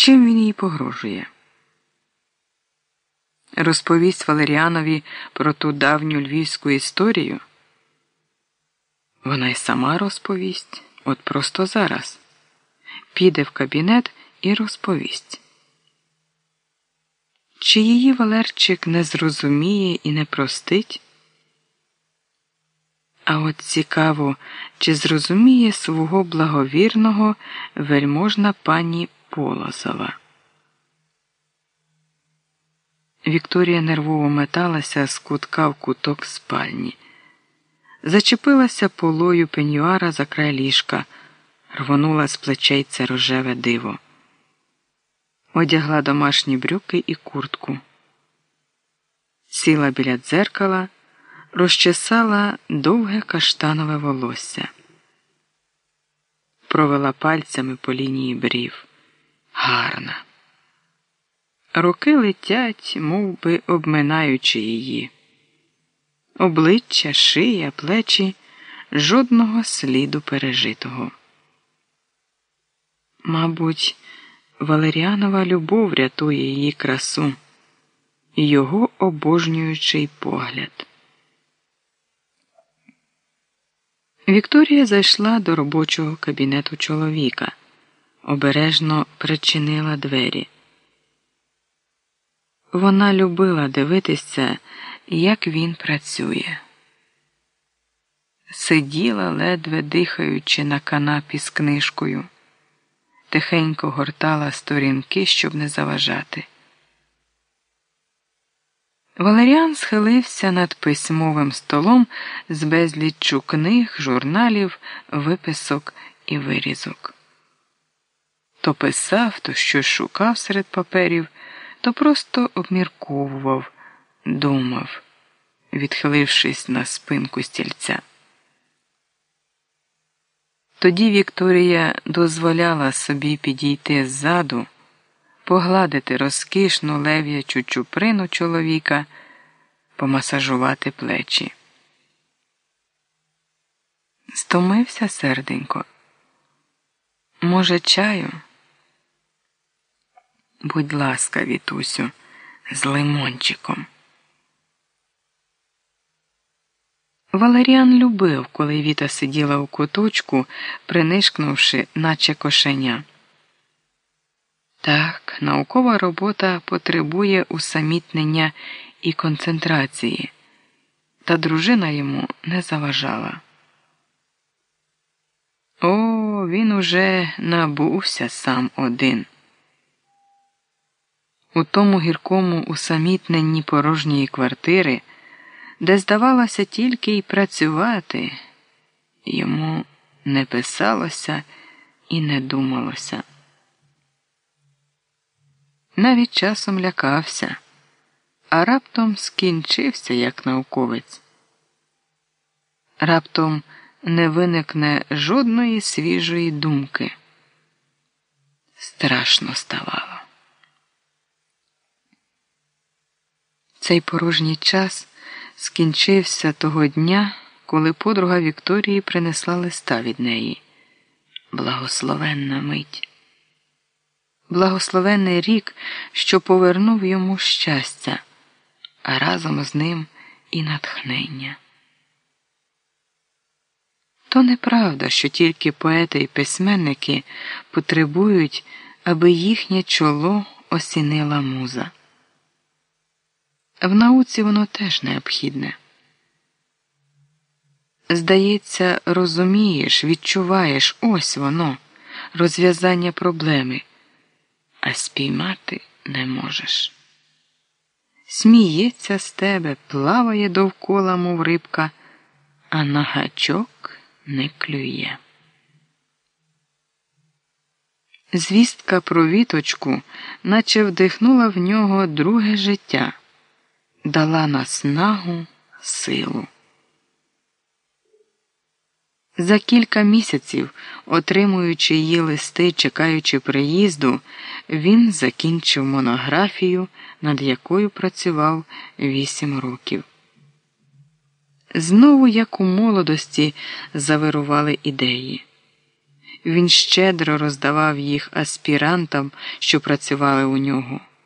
Чим він їй погрожує? Розповість Валеріанові про ту давню львівську історію? Вона й сама розповість, от просто зараз. Піде в кабінет і розповість. Чи її Валерчик не зрозуміє і не простить? А от цікаво, чи зрозуміє свого благовірного вельможна пані Полозова. Вікторія нервово металася з кутка в куток спальні, зачепилася полою пенюара за край ліжка, рвонула з плечей це рожеве диво, одягла домашні брюки і куртку, сіла біля дзеркала, розчесала довге каштанове волосся, провела пальцями по лінії брів. Гарна. Роки летять, мов би обминаючи її. Обличчя, шия, плечі, жодного сліду пережитого. Мабуть, Валеріанова любов рятує її красу, його обожнюючий погляд. Вікторія зайшла до робочого кабінету чоловіка, обережно причинила двері. Вона любила дивитися, як він працює. Сиділа, ледве дихаючи на канапі з книжкою, тихенько гортала сторінки, щоб не заважати. Валеріан схилився над письмовим столом з безліччю книг, журналів, виписок і вирізок. То писав, то щось шукав серед паперів то просто обмірковував, думав, відхилившись на спинку стільця. Тоді Вікторія дозволяла собі підійти ззаду, погладити розкішну лев'ячу чуприну чоловіка, помасажувати плечі. Стомився серденько. Може, чаю? Будь ласка, Вітусю, з лимончиком. Валеріан любив, коли Віта сиділа у куточку, принишкнувши, наче кошеня. Так, наукова робота потребує усамітнення і концентрації, та дружина йому не заважала. О, він уже набувся сам один. У тому гіркому усамітненні порожньої квартири, де здавалося тільки й працювати, йому не писалося і не думалося. Навіть часом лякався, а раптом скінчився як науковець. Раптом не виникне жодної свіжої думки. Страшно ставало. Цей порожній час скінчився того дня, коли подруга Вікторії принесла листа від неї. Благословенна мить. Благословенний рік, що повернув йому щастя, а разом з ним і натхнення. То неправда, що тільки поети і письменники потребують, аби їхнє чоло осінила муза. В науці воно теж необхідне. Здається, розумієш, відчуваєш ось воно, розв'язання проблеми, а спіймати не можеш. Сміється з тебе, плаває довкола, мов рибка, а на гачок не клює. Звістка про віточку, наче вдихнула в нього друге життя дала наснагу силу. За кілька місяців, отримуючи її листи, чекаючи приїзду, він закінчив монографію, над якою працював вісім років. Знову, як у молодості, завирували ідеї. Він щедро роздавав їх аспірантам, що працювали у нього.